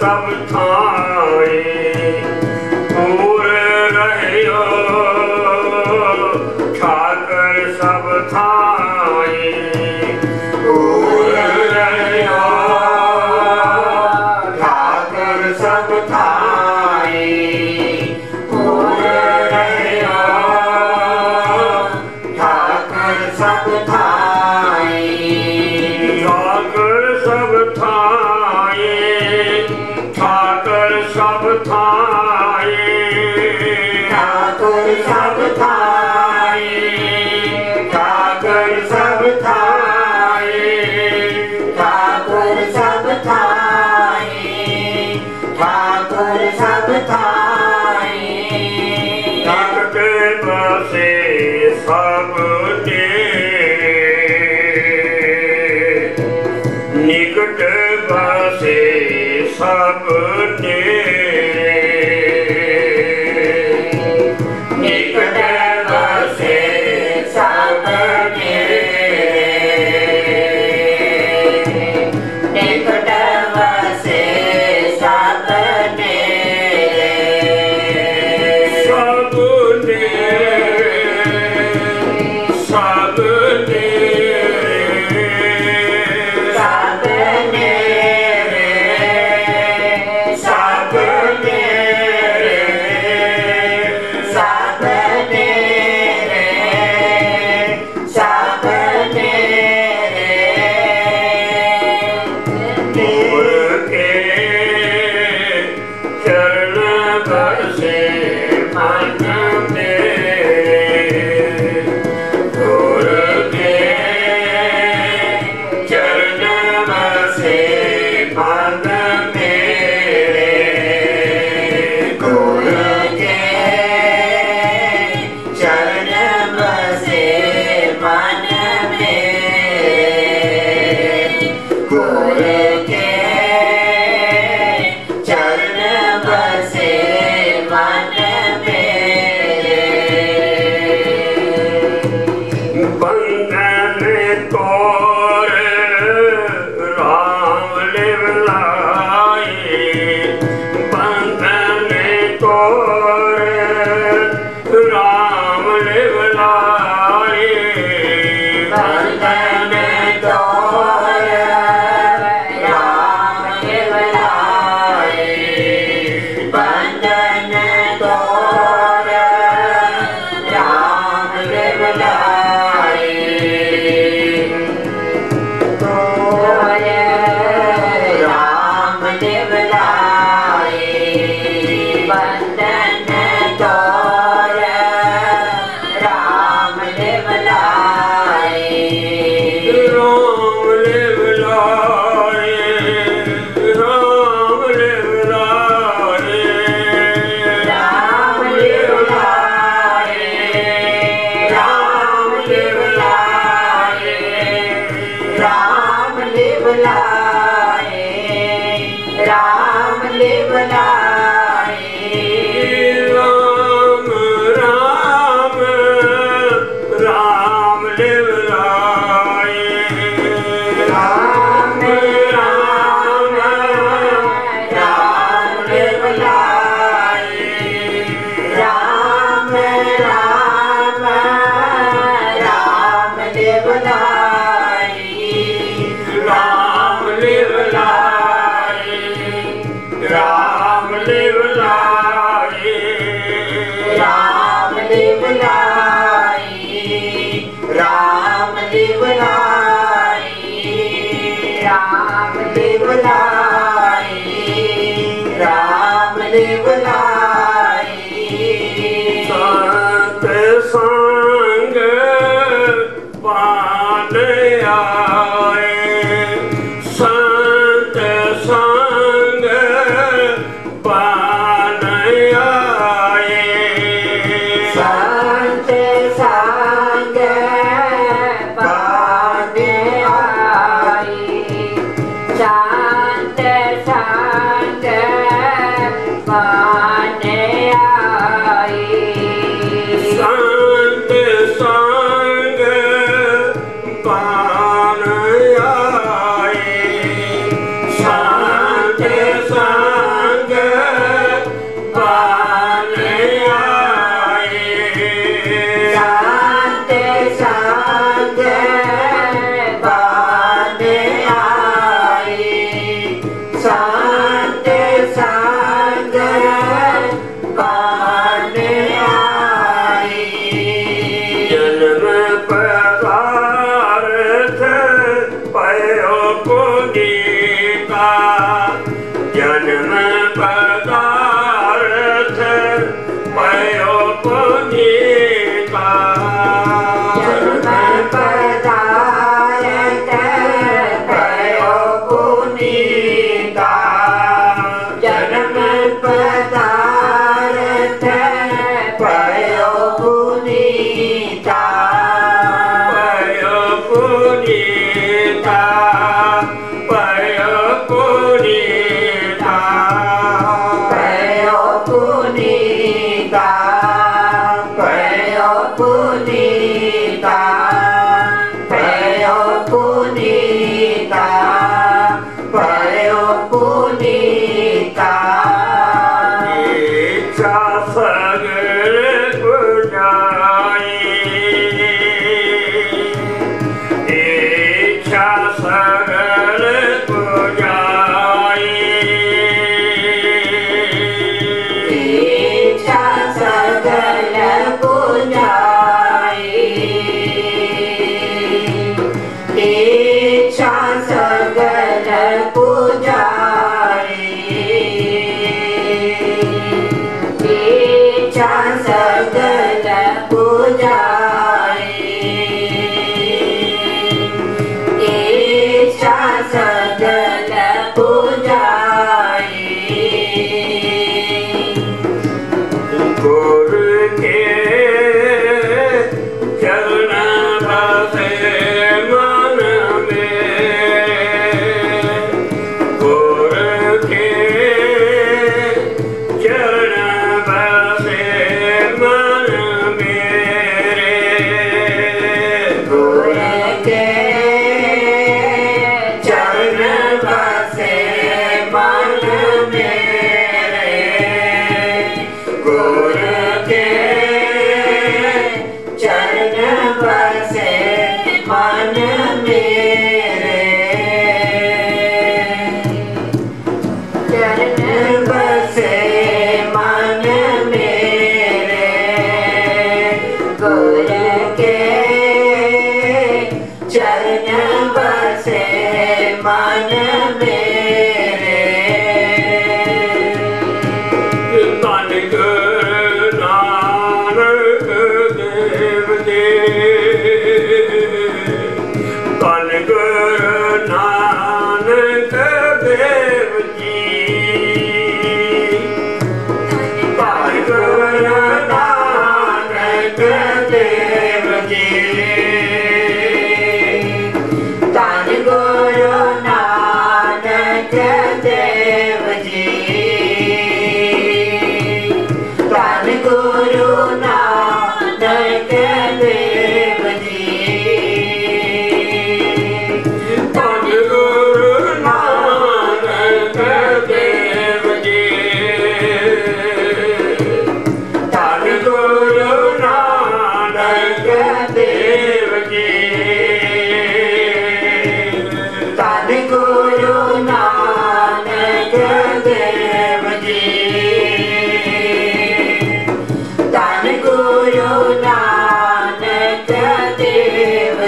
ਸਭ ਥਾਏ and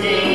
day.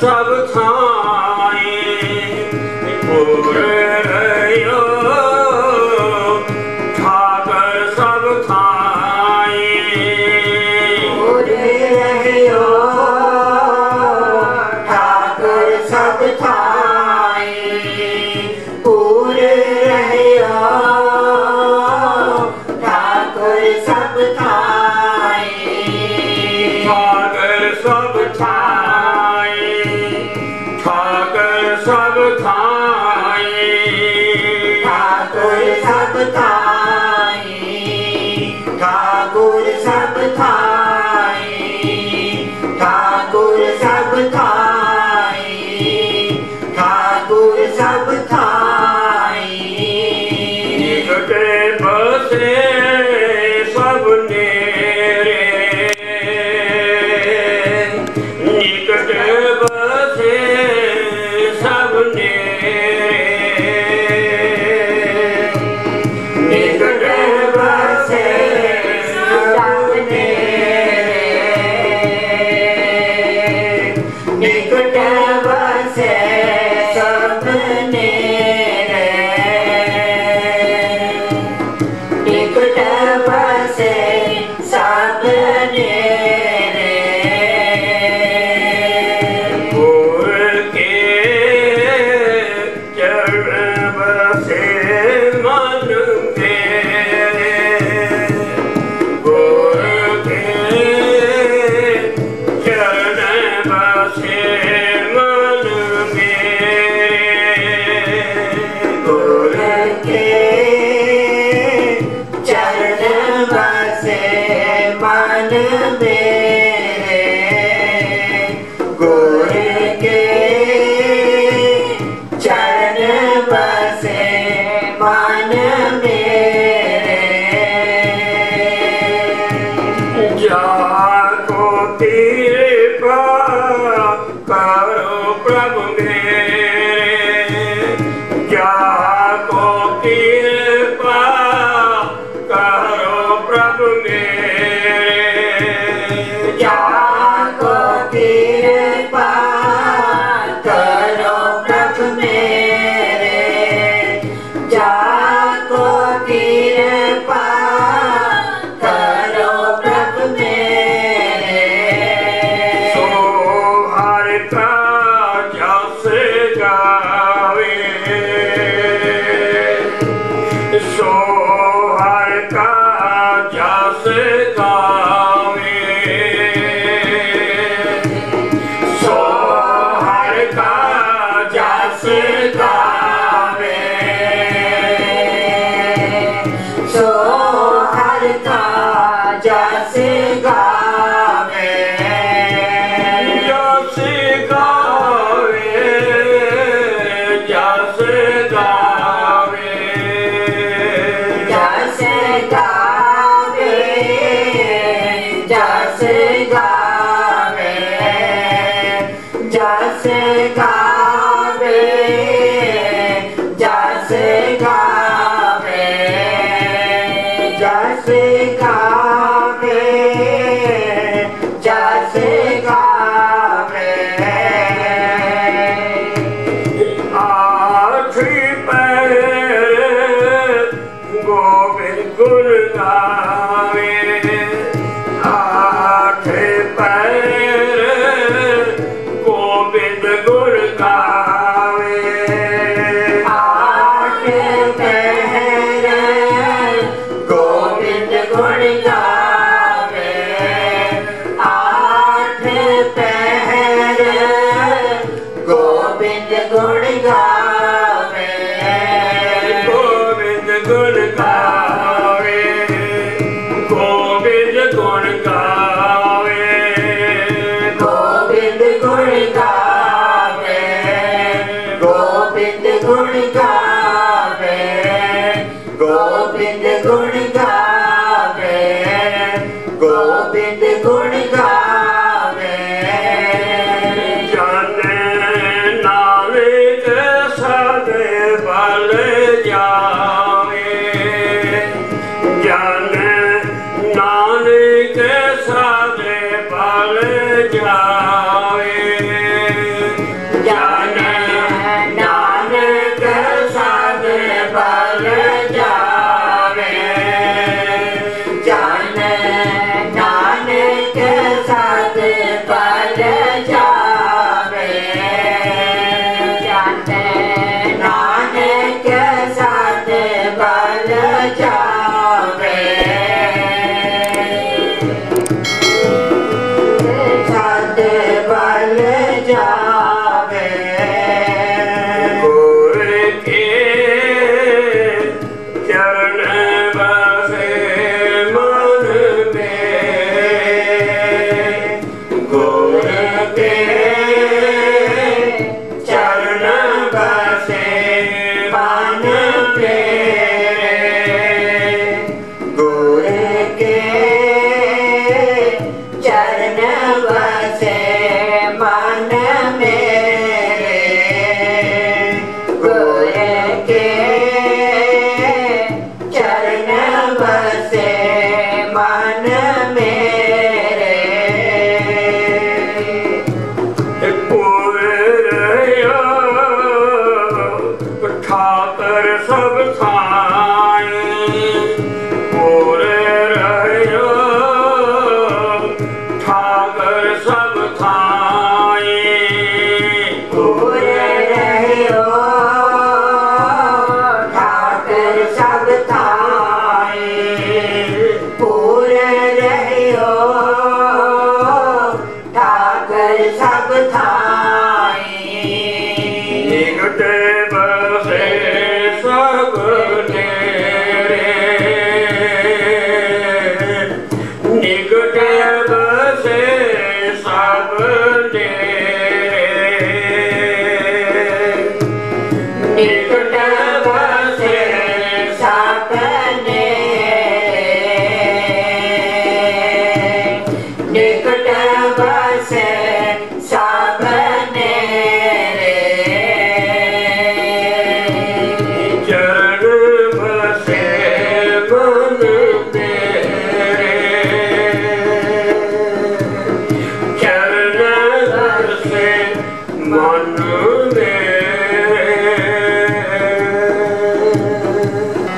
silent sound. time. problem then. the